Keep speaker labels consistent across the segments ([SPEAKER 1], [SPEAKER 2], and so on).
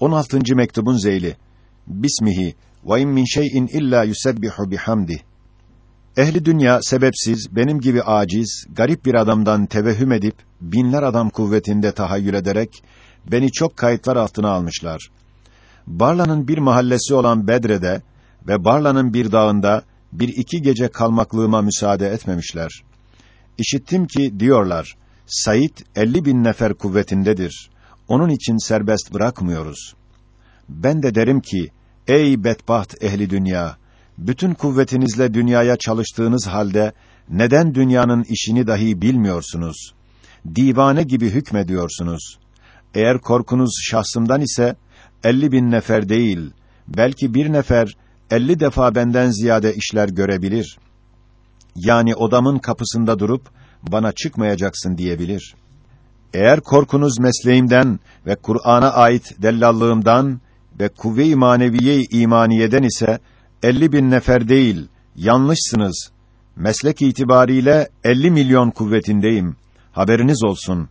[SPEAKER 1] 16. mektubun zeyli. Bismihi ve in min şey'in illa yusebbihu bihamdi. Ehli dünya sebepsiz, benim gibi aciz, garip bir adamdan tevehhüm edip, binler adam kuvvetinde tahayyül ederek, beni çok kayıtlar altına almışlar. Barla'nın bir mahallesi olan Bedre'de ve Barla'nın bir dağında bir iki gece kalmaklığıma müsaade etmemişler. İşittim ki diyorlar, Said 50 bin nefer kuvvetindedir. Onun için serbest bırakmıyoruz. Ben de derim ki, ey bedbaht ehli dünya, bütün kuvvetinizle dünyaya çalıştığınız halde, neden dünyanın işini dahi bilmiyorsunuz? Divane gibi hükmediyorsunuz. Eğer korkunuz şahsımdan ise, elli bin nefer değil, belki bir nefer, elli defa benden ziyade işler görebilir. Yani odamın kapısında durup, bana çıkmayacaksın diyebilir. Eğer korkunuz mesleğimden ve Kur'an'a ait dellallığımdan ve kuvve-i maneviye imaniyeden ise elli bin nefer değil, yanlışsınız. Meslek itibariyle elli milyon kuvvetindeyim. Haberiniz olsun.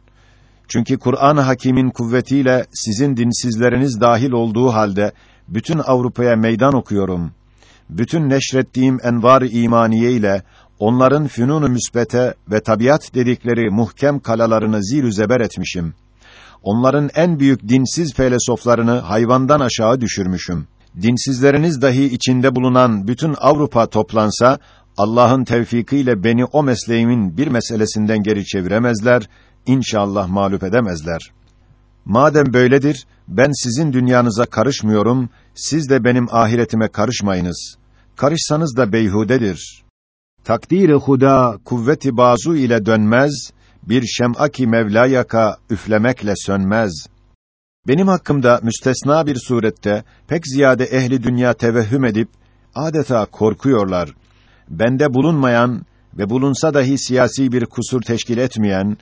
[SPEAKER 1] Çünkü Kur'an-ı Hakîm'in kuvvetiyle sizin dinsizleriniz dahil olduğu halde bütün Avrupa'ya meydan okuyorum. Bütün neşrettiğim envar-ı imaniye ile onların fünun-u müsbete ve tabiat dedikleri muhkem kalalarını zir zeber etmişim. Onların en büyük dinsiz felsefelerini hayvandan aşağı düşürmüşüm. Dinsizleriniz dahi içinde bulunan bütün Avrupa toplansa Allah'ın tevfikiyle beni o mesleğimin bir meselesinden geri çeviremezler, inşallah mağlup edemezler. Madem böyledir, ben sizin dünyanıza karışmıyorum, siz de benim ahiretime karışmayınız. Karışsanız da beyhudedir. Takdir-i huda kuvveti bazu ile dönmez, bir şem'aki Mevla yaka üflemekle sönmez. Benim hakkımda müstesna bir surette pek ziyade ehli dünya tevehhüm edip adeta korkuyorlar. Bende bulunmayan ve bulunsa dahi siyasi bir kusur teşkil etmeyen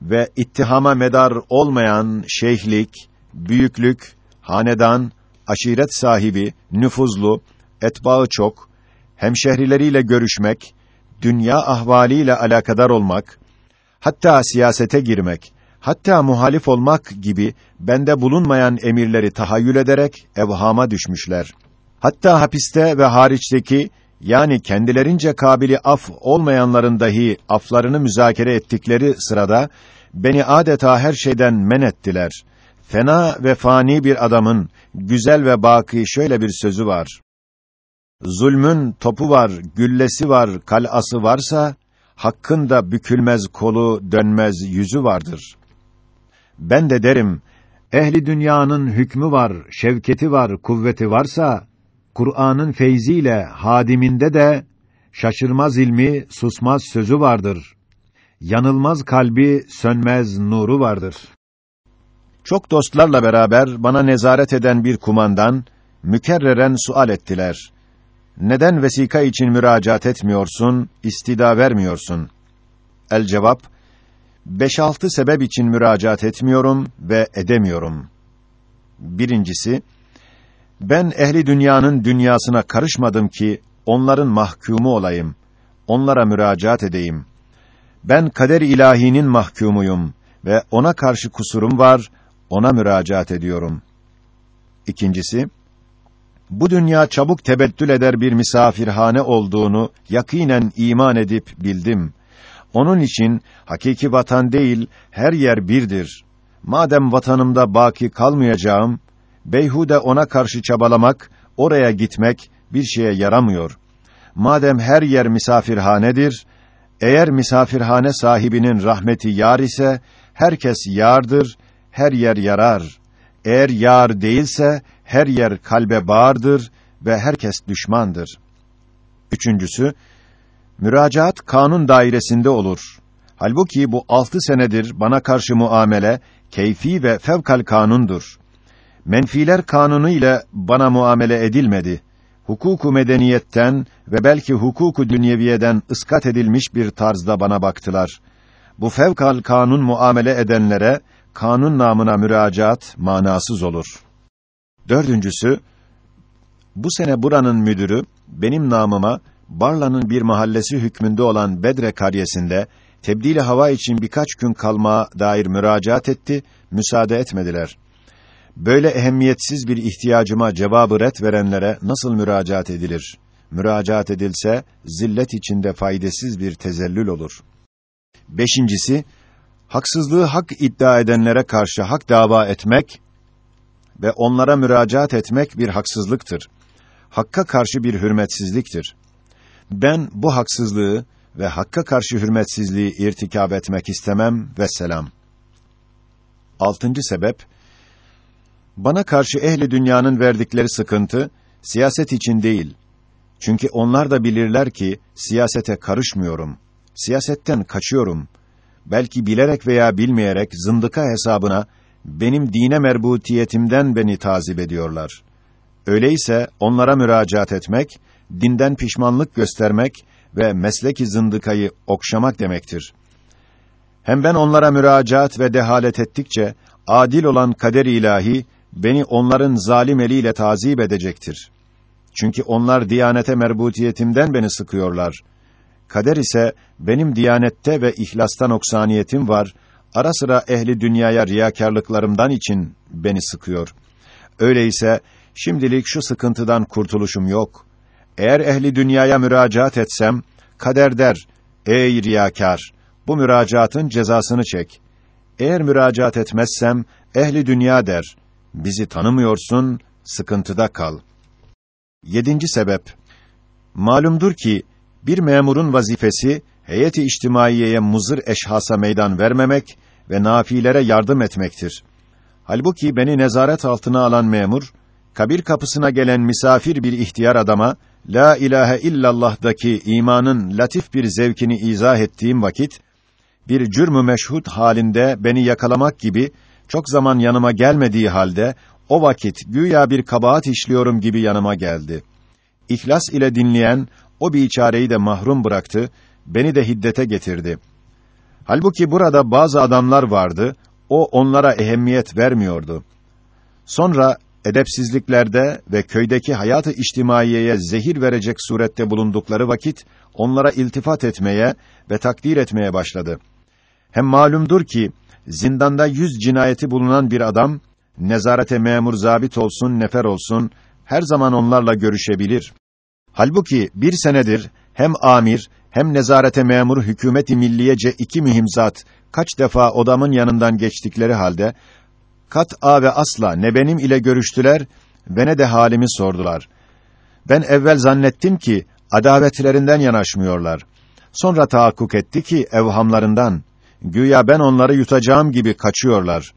[SPEAKER 1] ve ittihama medar olmayan şeyhlik, büyüklük, hanedan, aşiret sahibi, nüfuzlu, etbaı çok, hemşehrileriyle görüşmek, dünya ahvaliyle alakadar olmak, hatta siyasete girmek, hatta muhalif olmak gibi bende bulunmayan emirleri tahayyül ederek evhama düşmüşler. Hatta hapiste ve hariçteki yani kendilerince kabili af olmayanların dahi aflarını müzakere ettikleri sırada beni adeta her şeyden men ettiler. Fena ve fani bir adamın güzel ve baki şöyle bir sözü var. Zulmün topu var, güllesi var, kalası varsa hakkın da bükülmez kolu, dönmez yüzü vardır. Ben de derim, ehli dünyanın hükmü var, şevketi var, kuvveti varsa, Kur'an'ın feyziyle hadiminde de şaşırmaz ilmi, susmaz sözü vardır. Yanılmaz kalbi, sönmez nuru vardır. Çok dostlarla beraber bana nezaret eden bir kumandan mükerreren sual ettiler. Neden vesika için müracaat etmiyorsun, istida vermiyorsun? El cevap: Beş altı sebep için müracaat etmiyorum ve edemiyorum. Birincisi, ben ehli dünyanın dünyasına karışmadım ki onların mahkumu olayım. Onlara müracaat edeyim. Ben kader ilahinin mahkumuyum ve ona karşı kusurum var, ona müracaat ediyorum. İkincisi, bu dünya çabuk tebettül eder bir misafirhane olduğunu yakinen iman edip bildim. Onun için hakiki vatan değil, her yer birdir. Madem vatanımda baki kalmayacağım, beyhude ona karşı çabalamak, oraya gitmek bir şeye yaramıyor. Madem her yer misafirhanedir, eğer misafirhane sahibinin rahmeti yar ise, herkes yardır, her yer yarar. Eğer yar değilse, her yer kalbe bağırdır ve herkes düşmandır. Üçüncüsü, müracaat kanun dairesinde olur. Halbuki bu altı senedir bana karşı muamele, keyfi ve fevkal kanundur. Menfiler kanunu ile bana muamele edilmedi. Hukuku medeniyetten ve belki hukuku dünyeviyeden ıskat edilmiş bir tarzda bana baktılar. Bu fevkal kanun muamele edenlere kanun namına müracaat manasız olur. Dördüncüsü, bu sene buranın müdürü benim namıma Barla'nın bir mahallesi hükmünde olan Bedre karyesinde tebdili hava için birkaç gün kalmaya dair müracaat etti, müsaade etmediler. böyle ehemmiyetsiz bir ihtiyacıma cevabı ret verenlere nasıl müracaat edilir? Müracaat edilse, zillet içinde faydasız bir tezellül olur. Beşincisi, haksızlığı hak iddia edenlere karşı hak dava etmek ve onlara müracaat etmek bir haksızlıktır. Hakka karşı bir hürmetsizliktir. Ben bu haksızlığı ve hakka karşı hürmetsizliği irtikab etmek istemem ve selam. Altıncı sebep, bana karşı ehli dünyanın verdikleri sıkıntı, siyaset için değil. Çünkü onlar da bilirler ki, siyasete karışmıyorum. Siyasetten kaçıyorum. Belki bilerek veya bilmeyerek zındıka hesabına, benim dine merbutiyetimden beni tazip ediyorlar. Öyleyse onlara müracaat etmek, dinden pişmanlık göstermek ve mesleki zındıkayı okşamak demektir. Hem ben onlara müracaat ve dehalet ettikçe, adil olan kader ilahi, beni onların zalim eliyle tazip edecektir. Çünkü onlar diyanete merbutiyetimden beni sıkıyorlar. Kader ise benim diyanette ve ihlasta noksaniyetim var. Ara sıra ehli dünyaya riyakarlıklarımdan için beni sıkıyor. Öyleyse şimdilik şu sıkıntıdan kurtuluşum yok. Eğer ehli dünyaya müracaat etsem kader der: "Ey riyakar, bu müracaatın cezasını çek." Eğer müracaat etmezsem ehli dünya der: "Bizi tanımıyorsun, sıkıntıda kal." Yedinci sebep. Malumdur ki bir memurun vazifesi heyeti içtimaiyeye muzır eşhasa meydan vermemek ve nafilere yardım etmektir. Halbuki beni nezaret altına alan memur kabir kapısına gelen misafir bir ihtiyar adama la ilahe illallah'daki imanın latif bir zevkini izah ettiğim vakit bir cürmü meşhud halinde beni yakalamak gibi çok zaman yanıma gelmediği halde o vakit güya bir kabahat işliyorum gibi yanıma geldi. İhlas ile dinleyen o biçareyi de mahrum bıraktı, beni de hiddete getirdi. Halbuki burada bazı adamlar vardı, o onlara ehemmiyet vermiyordu. Sonra edepsizliklerde ve köydeki hayatı içtimaiyeye zehir verecek surette bulundukları vakit onlara iltifat etmeye ve takdir etmeye başladı. Hem malumdur ki zindanda yüz cinayeti bulunan bir adam nezarete memur zabit olsun, nefer olsun, her zaman onlarla görüşebilir. Halbuki bir senedir hem amir hem nezarete memur hükümeti milliyece iki mühim zat kaç defa odamın yanından geçtikleri halde kat a ve asla ne benim ile görüştüler ve ne de halimi sordular. Ben evvel zannettim ki adavetlerinden yanaşmıyorlar. Sonra tahakkuk etti ki evhamlarından güya ben onları yutacağım gibi kaçıyorlar.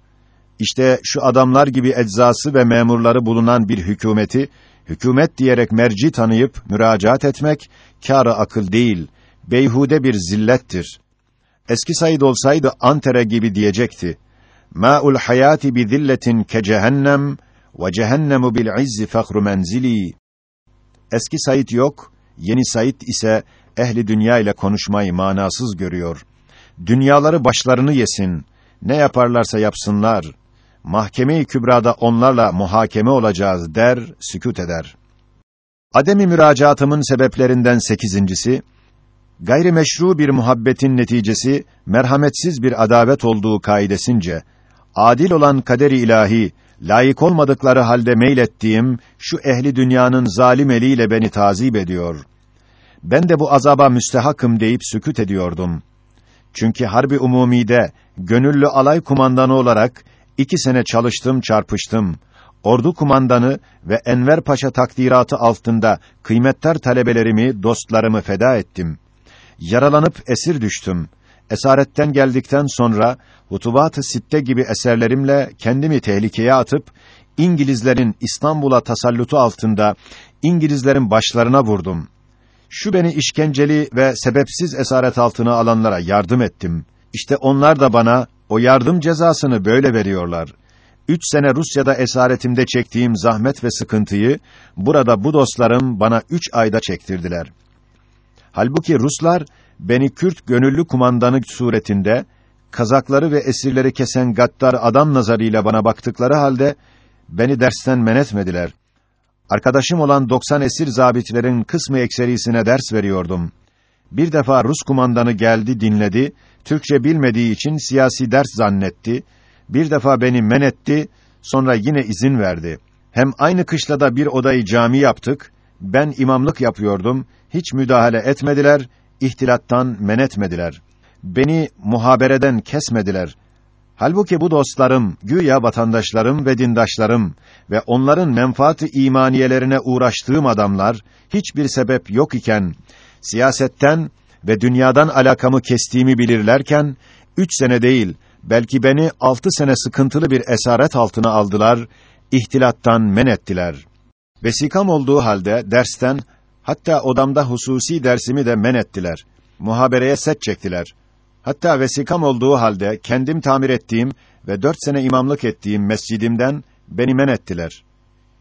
[SPEAKER 1] İşte şu adamlar gibi eczası ve memurları bulunan bir hükümeti, hükümet diyerek merci tanıyıp müracaat etmek, kârı akıl değil, beyhude bir zillettir. Eski Said olsaydı Antere gibi diyecekti. Ma'ul hayati bi zilletin ke cehennem ve cehennemu bil izzi fakru menzili. Eski Said yok, yeni Said ise ehli dünya ile konuşmayı manasız görüyor. Dünyaları başlarını yesin. Ne yaparlarsa yapsınlar mahkeme-i kübrada onlarla muhakeme olacağız der, sükût eder. Ademi müracaatımın sebeplerinden sekizincisi, gayrimeşru bir muhabbetin neticesi, merhametsiz bir adavet olduğu kaidesince, adil olan kaderi ilahi, layık olmadıkları halde meylettiğim, şu ehli dünyanın zalim eliyle beni tazip ediyor. Ben de bu azaba müstehakım deyip sükût ediyordum. Çünkü harbi umumide, gönüllü alay kumandanı olarak, İki sene çalıştım, çarpıştım. Ordu kumandanı ve Enver Paşa takdiratı altında kıymetler talebelerimi, dostlarımı feda ettim. Yaralanıp esir düştüm. Esaretten geldikten sonra Hutubat-ı Sitte gibi eserlerimle kendimi tehlikeye atıp İngilizlerin İstanbul'a tasallutu altında İngilizlerin başlarına vurdum. Şu beni işkenceli ve sebepsiz esaret altına alanlara yardım ettim. İşte onlar da bana o yardım cezasını böyle veriyorlar. Üç sene Rusya'da esaretimde çektiğim zahmet ve sıkıntıyı, burada bu dostlarım bana üç ayda çektirdiler. Halbuki Ruslar, beni Kürt gönüllü kumandanı suretinde, kazakları ve esirleri kesen gaddar adam nazarıyla bana baktıkları halde, beni dersten men etmediler. Arkadaşım olan 90 esir zabitlerin kısmı ekserisine ders veriyordum. Bir defa Rus kumandanı geldi, dinledi, Türkçe bilmediği için siyasi ders zannetti. Bir defa beni men etti, Sonra yine izin verdi. Hem aynı kışlada bir odayı cami yaptık. Ben imamlık yapıyordum. Hiç müdahale etmediler, ihtilattan men etmediler. Beni muhabereden kesmediler. Halbuki bu dostlarım, güya vatandaşlarım ve dindaşlarım ve onların menfaat-ı imaniyelerine uğraştığım adamlar, hiçbir sebep yok iken, siyasetten ve dünyadan alakamı kestiğimi bilirlerken, üç sene değil, belki beni altı sene sıkıntılı bir esaret altına aldılar, ihtilattan men ettiler. Vesikam olduğu halde dersten, hatta odamda hususi dersimi de men ettiler. Muhabereye set çektiler. Hatta vesikam olduğu halde kendim tamir ettiğim ve dört sene imamlık ettiğim mescidimden beni men ettiler.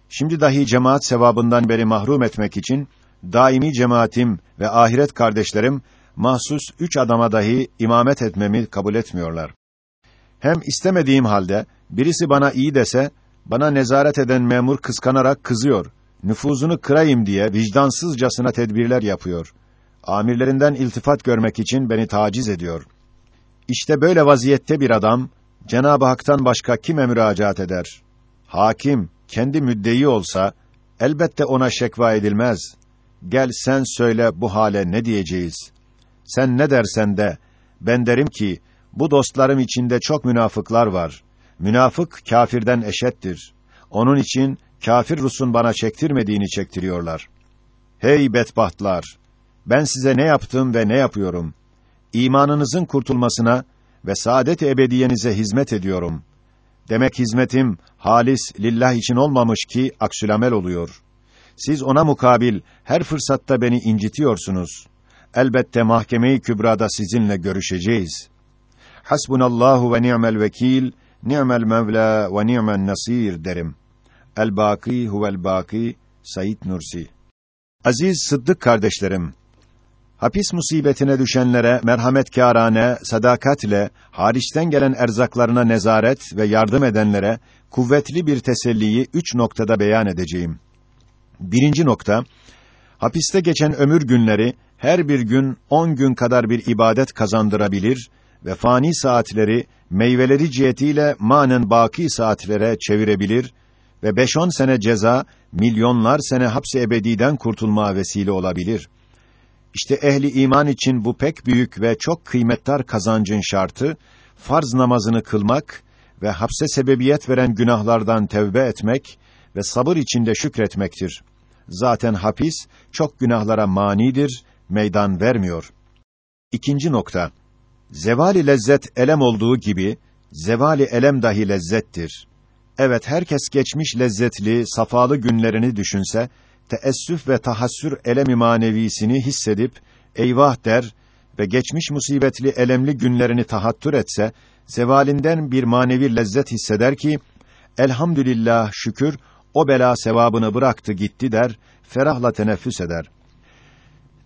[SPEAKER 1] Şimdi dahi cemaat sevabından beni mahrum etmek için daimi cemaatim ve ahiret kardeşlerim mahsus üç adama dahi imamet etmemi kabul etmiyorlar. Hem istemediğim halde birisi bana iyi dese bana nezaret eden memur kıskanarak kızıyor. Nüfuzunu kırayım diye vicdansızcasına tedbirler yapıyor. Amirlerinden iltifat görmek için beni taciz ediyor. İşte böyle vaziyette bir adam Cenab-ı Hak'tan başka kime müracaat eder? Hakim kendi müddeyi olsa elbette ona şekva edilmez. Gel sen söyle bu hale ne diyeceğiz? Sen ne dersen de ben derim ki bu dostlarım içinde çok münafıklar var. Münafık kâfirden eşettir. Onun için kâfir Rus'un bana çektirmediğini çektiriyorlar. Hey bedbahtlar! Ben size ne yaptım ve ne yapıyorum? İmanınızın kurtulmasına ve saadet ebediyenize hizmet ediyorum. Demek hizmetim halis lillah için olmamış ki aksülamel oluyor. Siz ona mukabil her fırsatta beni incitiyorsunuz. Elbette mahkeme-i kübrada sizinle görüşeceğiz. Hasbunallahu ve ni'mel vekil, ni'mel mevla ve ni'men nasir derim. El baki huvel baki Said Nursi. Aziz Sıddık kardeşlerim, hapis musibetine düşenlere merhametkârane, sadakatle, hariçten gelen erzaklarına nezaret ve yardım edenlere kuvvetli bir teselliyi üç noktada beyan edeceğim. Birinci nokta, hapiste geçen ömür günleri, her bir gün on gün kadar bir ibadet kazandırabilir ve fani saatleri, meyveleri cihetiyle manen baki saatlere çevirebilir ve beş on sene ceza, milyonlar sene hapse ebediden kurtulma vesile olabilir. İşte ehli iman için bu pek büyük ve çok kıymetdar kazancın şartı, farz namazını kılmak ve hapse sebebiyet veren günahlardan tevbe etmek ve sabır içinde şükretmektir. Zaten hapis, çok günahlara manidir, meydan vermiyor. İkinci nokta. Zevali lezzet elem olduğu gibi, zevali elem dahi lezzettir. Evet, herkes geçmiş lezzetli, safalı günlerini düşünse, teessüf ve tahassür elemi manevisini hissedip, eyvah der ve geçmiş musibetli elemli günlerini tahattür etse, zevalinden bir manevi lezzet hisseder ki, elhamdülillah şükür, o bela sevabını bıraktı gitti der, ferahla teneffüs eder.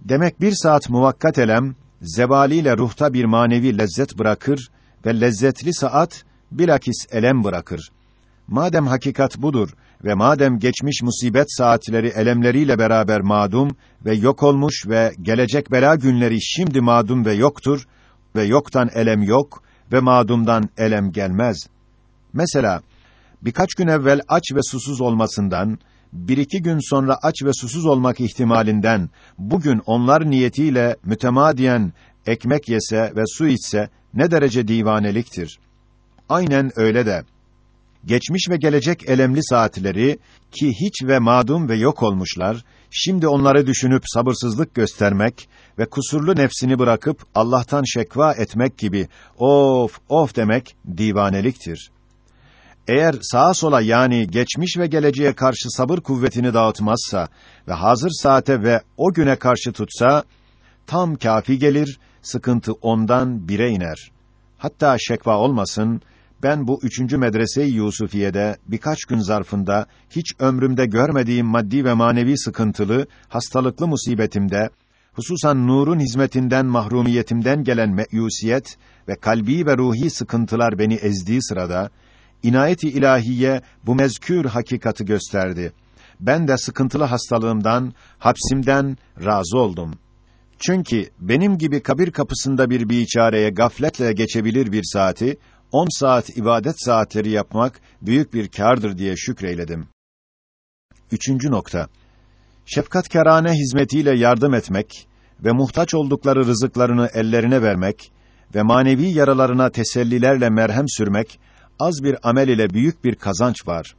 [SPEAKER 1] Demek bir saat muvakkat elem, zevaliyle ruhta bir manevi lezzet bırakır ve lezzetli saat, bilakis elem bırakır. Madem hakikat budur ve madem geçmiş musibet saatleri elemleriyle beraber madum ve yok olmuş ve gelecek bela günleri şimdi madum ve yoktur ve yoktan elem yok ve madumdan elem gelmez. Mesela birkaç gün evvel aç ve susuz olmasından, bir iki gün sonra aç ve susuz olmak ihtimalinden, bugün onlar niyetiyle mütemadiyen ekmek yese ve su içse ne derece divaneliktir. Aynen öyle de, geçmiş ve gelecek elemli saatleri, ki hiç ve madum ve yok olmuşlar, şimdi onları düşünüp sabırsızlık göstermek ve kusurlu nefsini bırakıp Allah'tan şekva etmek gibi, of, of demek divaneliktir. Eğer sağa sola yani geçmiş ve geleceğe karşı sabır kuvvetini dağıtmazsa ve hazır saate ve o güne karşı tutsa, tam kafi gelir, sıkıntı ondan bire iner. Hatta şekva olmasın, ben bu üçüncü medrese-i Yusufiye'de birkaç gün zarfında hiç ömrümde görmediğim maddi ve manevi sıkıntılı, hastalıklı musibetimde, hususan nurun hizmetinden mahrumiyetimden gelen meyusiyet ve kalbi ve ruhi sıkıntılar beni ezdiği sırada, inayeti ilahiye bu mezkür hakikati gösterdi. Ben de sıkıntılı hastalığımdan, hapsimden razı oldum. Çünkü benim gibi kabir kapısında bir biçareye gafletle geçebilir bir saati, on saat ibadet saatleri yapmak büyük bir kârdır diye şükreyledim. Üçüncü nokta. Şefkatkârane hizmetiyle yardım etmek ve muhtaç oldukları rızıklarını ellerine vermek ve manevi yaralarına tesellilerle merhem sürmek az bir amel ile büyük bir kazanç var.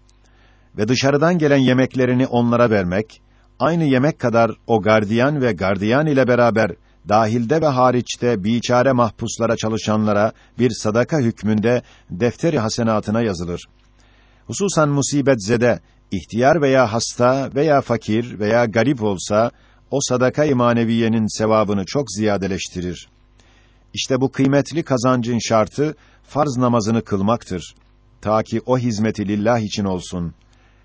[SPEAKER 1] Ve dışarıdan gelen yemeklerini onlara vermek, aynı yemek kadar o gardiyan ve gardiyan ile beraber dahilde ve hariçte biçare mahpuslara çalışanlara bir sadaka hükmünde defteri hasenatına yazılır. Hususan musibet zede, ihtiyar veya hasta veya fakir veya garip olsa o sadaka-i maneviyenin sevabını çok ziyadeleştirir. İşte bu kıymetli kazancın şartı farz namazını kılmaktır. Ta ki o hizmeti lillah için olsun.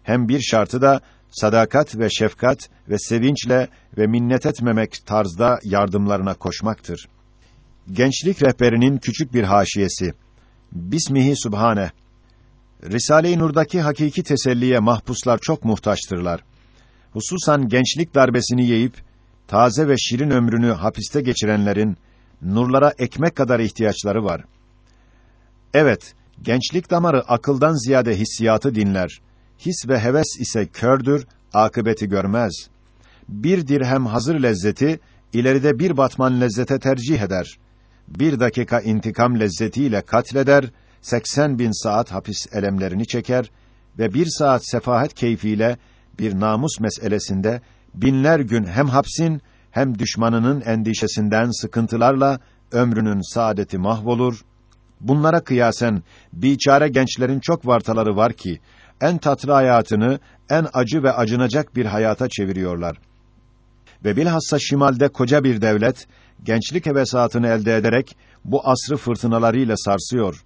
[SPEAKER 1] Hem bir şartı da sadakat ve şefkat ve sevinçle ve minnet etmemek tarzda yardımlarına koşmaktır. Gençlik rehberinin küçük bir haşiyesi. Bismihi Subhane. Risale-i Nur'daki hakiki teselliye mahpuslar çok muhtaçtırlar. Hususan gençlik darbesini yiyip taze ve şirin ömrünü hapiste geçirenlerin nurlara ekmek kadar ihtiyaçları var. Evet, gençlik damarı akıldan ziyade hissiyatı dinler. His ve heves ise kördür, akıbeti görmez. Bir dirhem hazır lezzeti, ileride bir batman lezzete tercih eder. Bir dakika intikam lezzetiyle katleder, 80 bin saat hapis elemlerini çeker ve bir saat sefahet keyfiyle bir namus meselesinde binler gün hem hapsin hem düşmanının endişesinden sıkıntılarla ömrünün saadeti mahvolur. Bunlara kıyasen biçare gençlerin çok vartaları var ki en tatlı hayatını en acı ve acınacak bir hayata çeviriyorlar. Ve bilhassa şimalde koca bir devlet gençlik hevesatını elde ederek bu asrı fırtınalarıyla sarsıyor.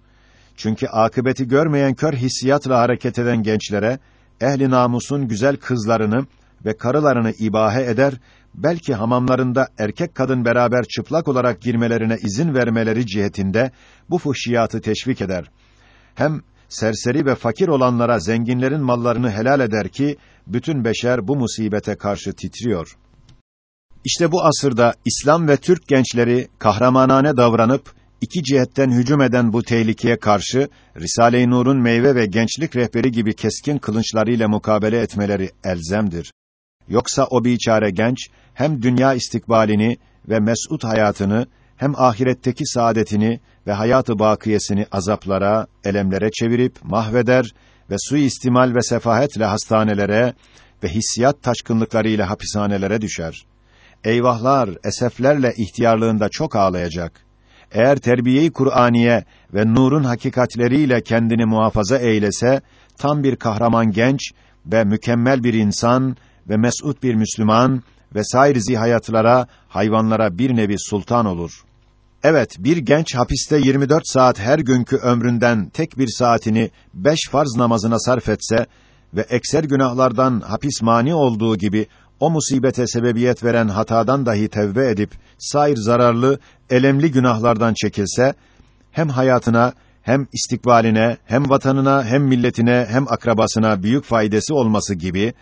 [SPEAKER 1] Çünkü akıbeti görmeyen kör hissiyatla hareket eden gençlere ehli namusun güzel kızlarını ve karılarını ibahe eder, belki hamamlarında erkek kadın beraber çıplak olarak girmelerine izin vermeleri cihetinde bu fuhşiyatı teşvik eder. Hem serseri ve fakir olanlara zenginlerin mallarını helal eder ki bütün beşer bu musibete karşı titriyor. İşte bu asırda İslam ve Türk gençleri kahramanane davranıp iki cihetten hücum eden bu tehlikeye karşı Risale-i Nur'un meyve ve gençlik rehberi gibi keskin kılınçlarıyla mukabele etmeleri elzemdir. Yoksa o biçare genç hem dünya istikbalini ve mes'ud hayatını hem ahiretteki saadetini ve hayatı bakiyesini azaplara, elemlere çevirip mahveder ve suistimal ve sefahetle hastanelere ve hissiyat taşkınlıklarıyla hapishanelere düşer. Eyvahlar, eseflerle ihtiyarlığında çok ağlayacak. Eğer terbiyeyi Kur'aniye ve nurun hakikatleriyle kendini muhafaza eylese, tam bir kahraman genç ve mükemmel bir insan ve mes'ud bir Müslüman ve sair hayatlara, hayvanlara bir nevi sultan olur. Evet, bir genç hapiste 24 saat her günkü ömründen tek bir saatini beş farz namazına sarf etse ve ekser günahlardan hapis mani olduğu gibi o musibete sebebiyet veren hatadan dahi tevbe edip sair zararlı, elemli günahlardan çekilse hem hayatına hem istikbaline, hem vatanına, hem milletine, hem akrabasına büyük faydası olması gibi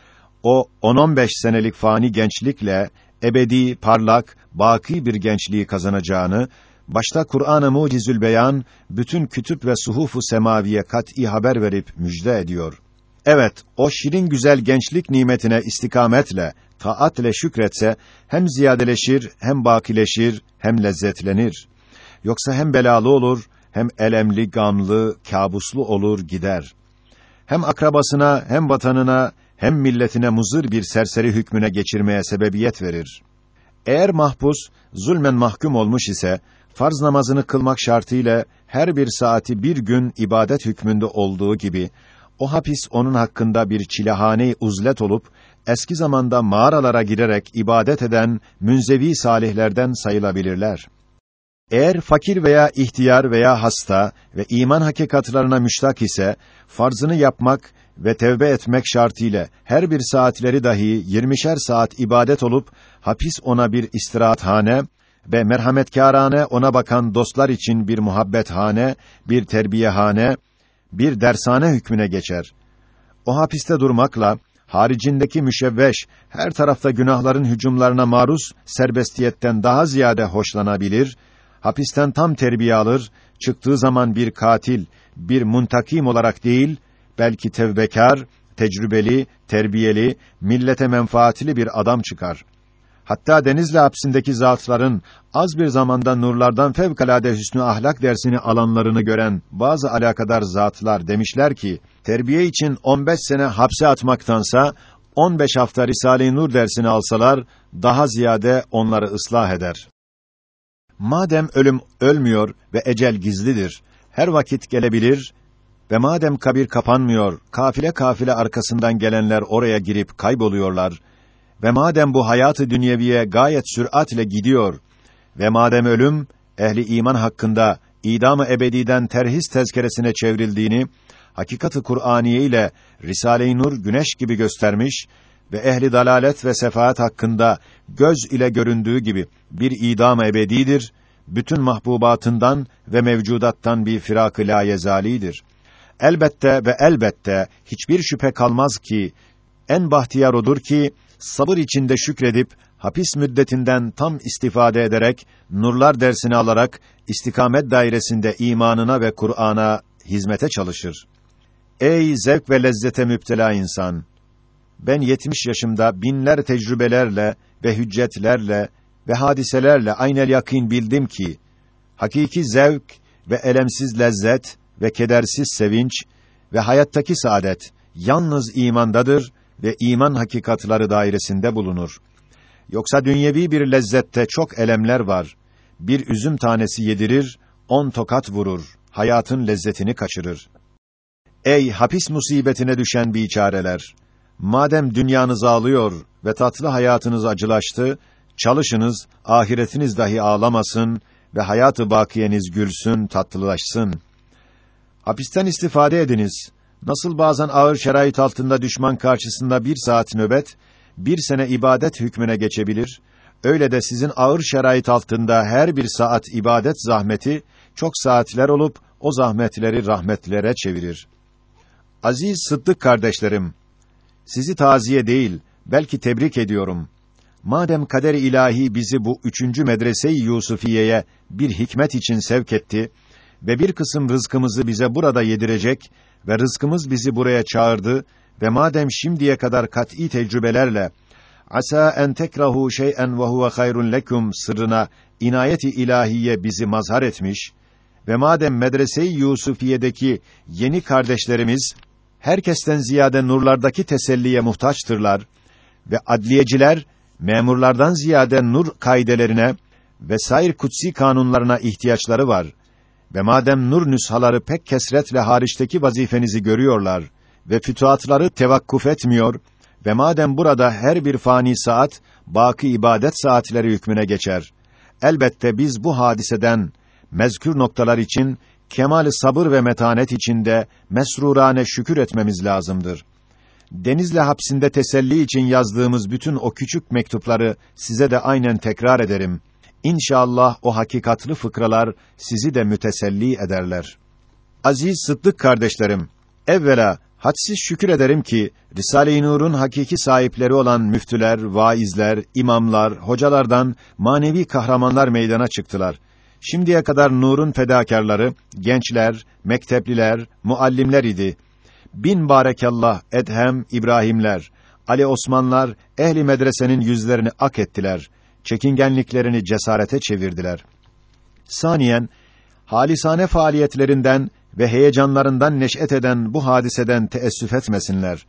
[SPEAKER 1] o 10-15 senelik fani gençlikle ebedi, parlak, baki bir gençliği kazanacağını başta Kur'an-ı Mucizül Beyan bütün kütüp ve suhufu semaviye kat'î haber verip müjde ediyor. Evet, o şirin güzel gençlik nimetine istikametle, taatle şükretse hem ziyadeleşir, hem bakileşir, hem lezzetlenir. Yoksa hem belalı olur, hem elemli, gamlı, kabuslu olur gider. Hem akrabasına, hem vatanına, hem milletine muzır bir serseri hükmüne geçirmeye sebebiyet verir. Eğer mahpus zulmen mahkum olmuş ise farz namazını kılmak şartıyla her bir saati bir gün ibadet hükmünde olduğu gibi o hapis onun hakkında bir çilehane uzlet olup eski zamanda mağaralara girerek ibadet eden münzevi salihlerden sayılabilirler. Eğer fakir veya ihtiyar veya hasta ve iman hakikatlarına müştak ise farzını yapmak ve tevbe etmek şartıyla her bir saatleri dahi yirmişer saat ibadet olup hapis ona bir istirahathane ve merhametkârane ona bakan dostlar için bir muhabbethane, bir terbiyehane, bir dershane hükmüne geçer. O hapiste durmakla haricindeki müşevveş, her tarafta günahların hücumlarına maruz serbestiyetten daha ziyade hoşlanabilir, hapisten tam terbiye alır çıktığı zaman bir katil, bir muntakim olarak değil, belki tevbekar, tecrübeli, terbiyeli, millete menfaatli bir adam çıkar. Hatta Denizli hapsindeki zatların az bir zamanda nurlardan fevkalade hüsnü ahlak dersini alanlarını gören bazı alakadar zatlar demişler ki, terbiye için 15 sene hapse atmaktansa 15 hafta Risale-i Nur dersini alsalar daha ziyade onları ıslah eder. Madem ölüm ölmüyor ve ecel gizlidir, her vakit gelebilir ve madem kabir kapanmıyor, kafile kafile arkasından gelenler oraya girip kayboluyorlar ve madem bu hayatı dünyeviye gayet süratle gidiyor ve madem ölüm ehli iman hakkında idam-ı ebediden terhis tezkeresine çevrildiğini hakikati Kur'aniye ile Risale-i Nur güneş gibi göstermiş ve ehli dalalet ve sefaat hakkında göz ile göründüğü gibi bir idam ebedidir. Bütün mahbubatından ve mevcudattan bir firak-ı layezalidir. Elbette ve elbette hiçbir şüphe kalmaz ki en bahtiyar odur ki sabır içinde şükredip hapis müddetinden tam istifade ederek nurlar dersini alarak istikamet dairesinde imanına ve Kur'an'a hizmete çalışır. Ey zevk ve lezzete müptela insan! Ben 70 yaşımda binler tecrübelerle ve hüccetlerle ve hadiselerle aynel yakin bildim ki hakiki zevk ve elemsiz lezzet ve kedersiz sevinç ve hayattaki saadet yalnız imandadır ve iman hakikatları dairesinde bulunur. Yoksa dünyevi bir lezzette çok elemler var. Bir üzüm tanesi yedirir, on tokat vurur, hayatın lezzetini kaçırır. Ey hapis musibetine düşen biçareler! Madem dünyanız ağlıyor ve tatlı hayatınız acılaştı, çalışınız, ahiretiniz dahi ağlamasın ve hayatı bakiyeniz gülsün, tatlılaşsın. Hapisten istifade ediniz. Nasıl bazen ağır şerait altında düşman karşısında bir saat nöbet, bir sene ibadet hükmüne geçebilir, öyle de sizin ağır şerait altında her bir saat ibadet zahmeti, çok saatler olup, o zahmetleri rahmetlere çevirir. Aziz Sıddık kardeşlerim, sizi taziye değil, belki tebrik ediyorum. Madem kader ilahi bizi bu üçüncü medrese-i Yusufiye'ye bir hikmet için sevk etti ve bir kısım rızkımızı bize burada yedirecek ve rızkımız bizi buraya çağırdı ve madem şimdiye kadar kat'î tecrübelerle asa en tekrahu şey'en ve huve hayrun lekum sırrına inayeti ilahiye bizi mazhar etmiş ve madem medrese-i Yusufiye'deki yeni kardeşlerimiz herkesten ziyade nurlardaki teselliye muhtaçtırlar ve adliyeciler memurlardan ziyade nur kaidelerine ve sair kutsi kanunlarına ihtiyaçları var ve madem nur nüshaları pek kesretle hariçteki vazifenizi görüyorlar ve fütuhatları tevakkuf etmiyor ve madem burada her bir fani saat baki ibadet saatleri hükmüne geçer. Elbette biz bu hadiseden mezkür noktalar için kemal sabır ve metanet içinde mesrurane şükür etmemiz lazımdır. Denizli hapsinde teselli için yazdığımız bütün o küçük mektupları size de aynen tekrar ederim. İnşallah o hakikatlı fıkralar sizi de müteselli ederler. Aziz Sıddık kardeşlerim, evvela hadsiz şükür ederim ki Risale-i Nur'un hakiki sahipleri olan müftüler, vaizler, imamlar, hocalardan manevi kahramanlar meydana çıktılar. Şimdiye kadar Nur'un fedakarları gençler, mektepliler, muallimler idi. Bin barekallah Edhem İbrahimler, Ali Osmanlar ehli medresenin yüzlerini ak ettiler. Çekingenliklerini cesarete çevirdiler. Saniyen halisane faaliyetlerinden ve heyecanlarından neş'et eden bu hadiseden teessüf etmesinler.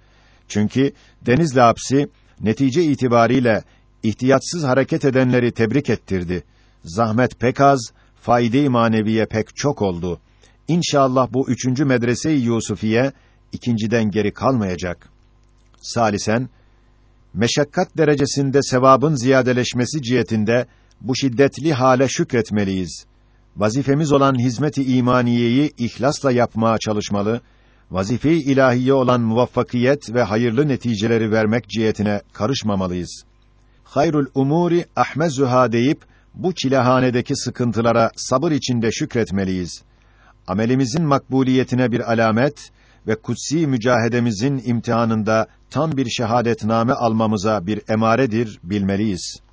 [SPEAKER 1] Çünkü Denizli hapsi netice itibariyle ihtiyatsız hareket edenleri tebrik ettirdi. Zahmet pek az, fayda-i maneviye pek çok oldu. İnşallah bu üçüncü medrese-i Yusufiye ikinciden geri kalmayacak. Salisen, meşakkat derecesinde sevabın ziyadeleşmesi cihetinde bu şiddetli hale şükretmeliyiz. Vazifemiz olan hizmet-i imaniyeyi ihlasla yapmaya çalışmalı, vazife-i ilahiye olan muvaffakiyet ve hayırlı neticeleri vermek cihetine karışmamalıyız. Hayrul umuri ahmezuha deyip bu çilehanedeki sıkıntılara sabır içinde şükretmeliyiz. Amelimizin makbuliyetine bir alamet ve kutsi mücahedemizin imtihanında tam bir şehadetname almamıza bir emaredir bilmeliyiz.